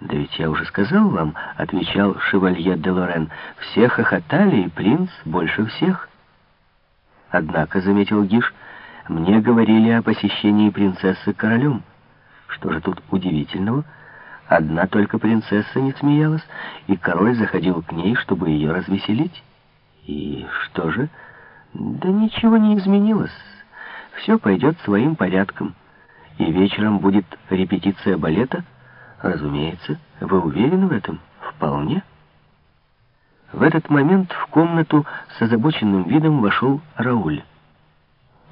«Да ведь я уже сказал вам», — отвечал шевалье де Лорен, — «все хохотали, и принц больше всех». «Однако», — заметил Гиш, — «мне говорили о посещении принцессы королем. Что же тут удивительного?» Одна только принцесса не смеялась, и король заходил к ней, чтобы ее развеселить. И что же? Да ничего не изменилось. Все пойдет своим порядком. И вечером будет репетиция балета — Разумеется. Вы уверены в этом? Вполне. В этот момент в комнату с озабоченным видом вошел Рауль.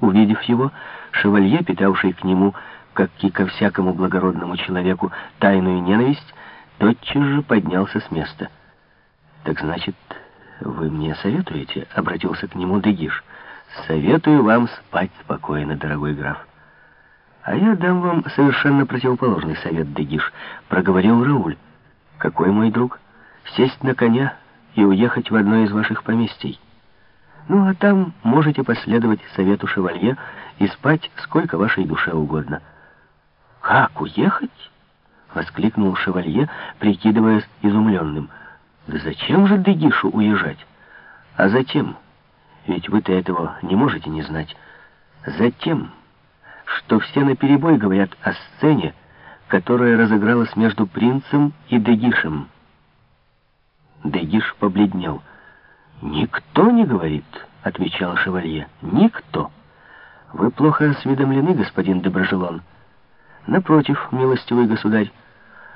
Увидев его, шевалье, питавший к нему, как и ко всякому благородному человеку, тайную ненависть, тотчас же поднялся с места. «Так значит, вы мне советуете?» — обратился к нему Дегиш. «Советую вам спать спокойно, дорогой граф». «А я дам вам совершенно противоположный совет, Дегиш», — проговорил Рауль. «Какой мой друг? Сесть на коня и уехать в одно из ваших поместий. Ну, а там можете последовать совету шевалье и спать сколько вашей душе угодно». «Как, уехать?» — воскликнул шевалье, прикидываясь изумленным. «Да зачем же Дегишу уезжать?» «А затем, ведь вы-то этого не можете не знать, затем...» что все наперебой говорят о сцене, которая разыгралась между принцем и Дегишем. Дегиш побледнел. «Никто не говорит», — отвечал шевалье. «Никто. Вы плохо осведомлены, господин Доброжелон. Напротив, милостивый государь,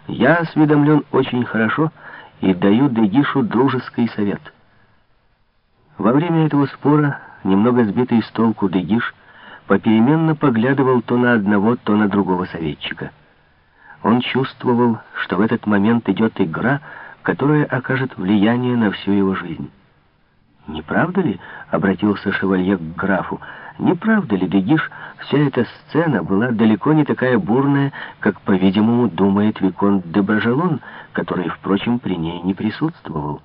я осведомлен очень хорошо и даю Дегишу дружеский совет». Во время этого спора, немного сбитый с толку Дегиш, попеременно поглядывал то на одного, то на другого советчика. Он чувствовал, что в этот момент идет игра, которая окажет влияние на всю его жизнь. «Не правда ли?» — обратился шевалье к графу. «Не правда ли, Дегиш, вся эта сцена была далеко не такая бурная, как, по-видимому, думает Виконт де Бажелон, который, впрочем, при ней не присутствовал?»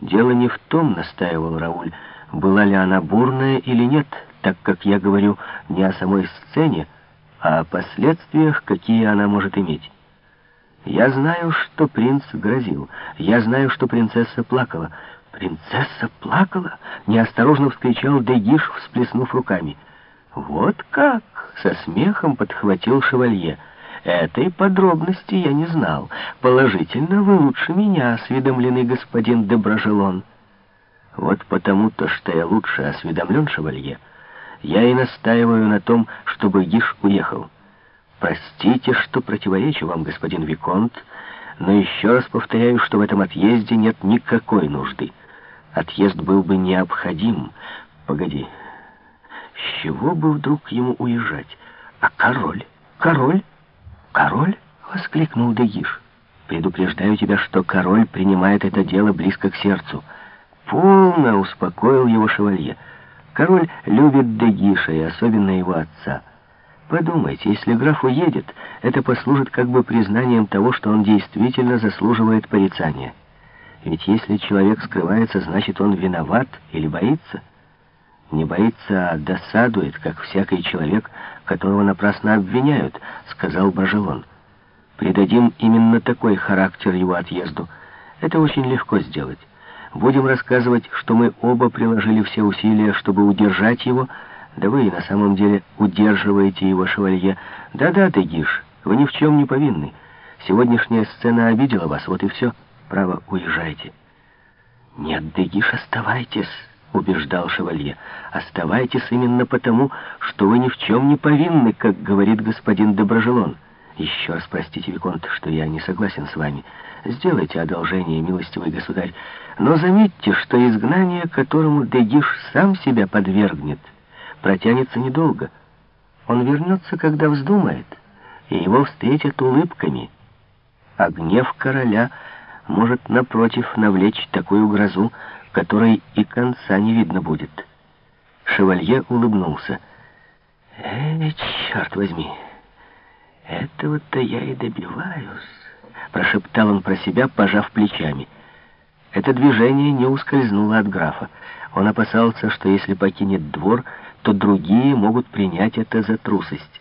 «Дело не в том, — настаивал Рауль, — была ли она бурная или нет, так как я говорю не о самой сцене, а о последствиях, какие она может иметь. Я знаю, что принц грозил. Я знаю, что принцесса плакала. «Принцесса плакала?» — неосторожно вскричал Дегиш, всплеснув руками. «Вот как!» — со смехом подхватил шевалье. «Этой подробности я не знал. Положительно, вы лучше меня осведомлены, господин Доброжелон». «Вот потому-то, что я лучше осведомлен, шевалье». Я и настаиваю на том, чтобы Гиш уехал. Простите, что противоречу вам, господин Виконт, но еще раз повторяю, что в этом отъезде нет никакой нужды. Отъезд был бы необходим. Погоди, с чего бы вдруг ему уезжать? А король? Король? Король? Воскликнул Дегиш. Предупреждаю тебя, что король принимает это дело близко к сердцу. Полно успокоил его шевалье. Король любит Дегиша и особенно его отца. Подумайте, если граф уедет, это послужит как бы признанием того, что он действительно заслуживает порицания. Ведь если человек скрывается, значит он виноват или боится. Не боится, а досадует, как всякий человек, которого напрасно обвиняют, сказал Бажелон. Придадим именно такой характер его отъезду. Это очень легко сделать. Будем рассказывать, что мы оба приложили все усилия, чтобы удержать его. Да вы на самом деле удерживаете его, шевалье. Да-да, ты, Гиш, вы ни в чем не повинны. Сегодняшняя сцена обидела вас, вот и все. Право, уезжайте. Нет, Дегиш, оставайтесь, убеждал шевалье. Оставайтесь именно потому, что вы ни в чем не повинны, как говорит господин Доброжелон. Еще раз простите, Виконт, что я не согласен с вами. Сделайте одолжение, милостивый государь. Но заметьте, что изгнание, которому Дегиш сам себя подвергнет, протянется недолго. Он вернется, когда вздумает, и его встретят улыбками. А гнев короля может, напротив, навлечь такую грозу, которой и конца не видно будет. Шевалье улыбнулся. «Эй, черт возьми, этого-то я и добиваюсь» прошептал он про себя, пожав плечами. Это движение не ускользнуло от графа. Он опасался, что если покинет двор, то другие могут принять это за трусость.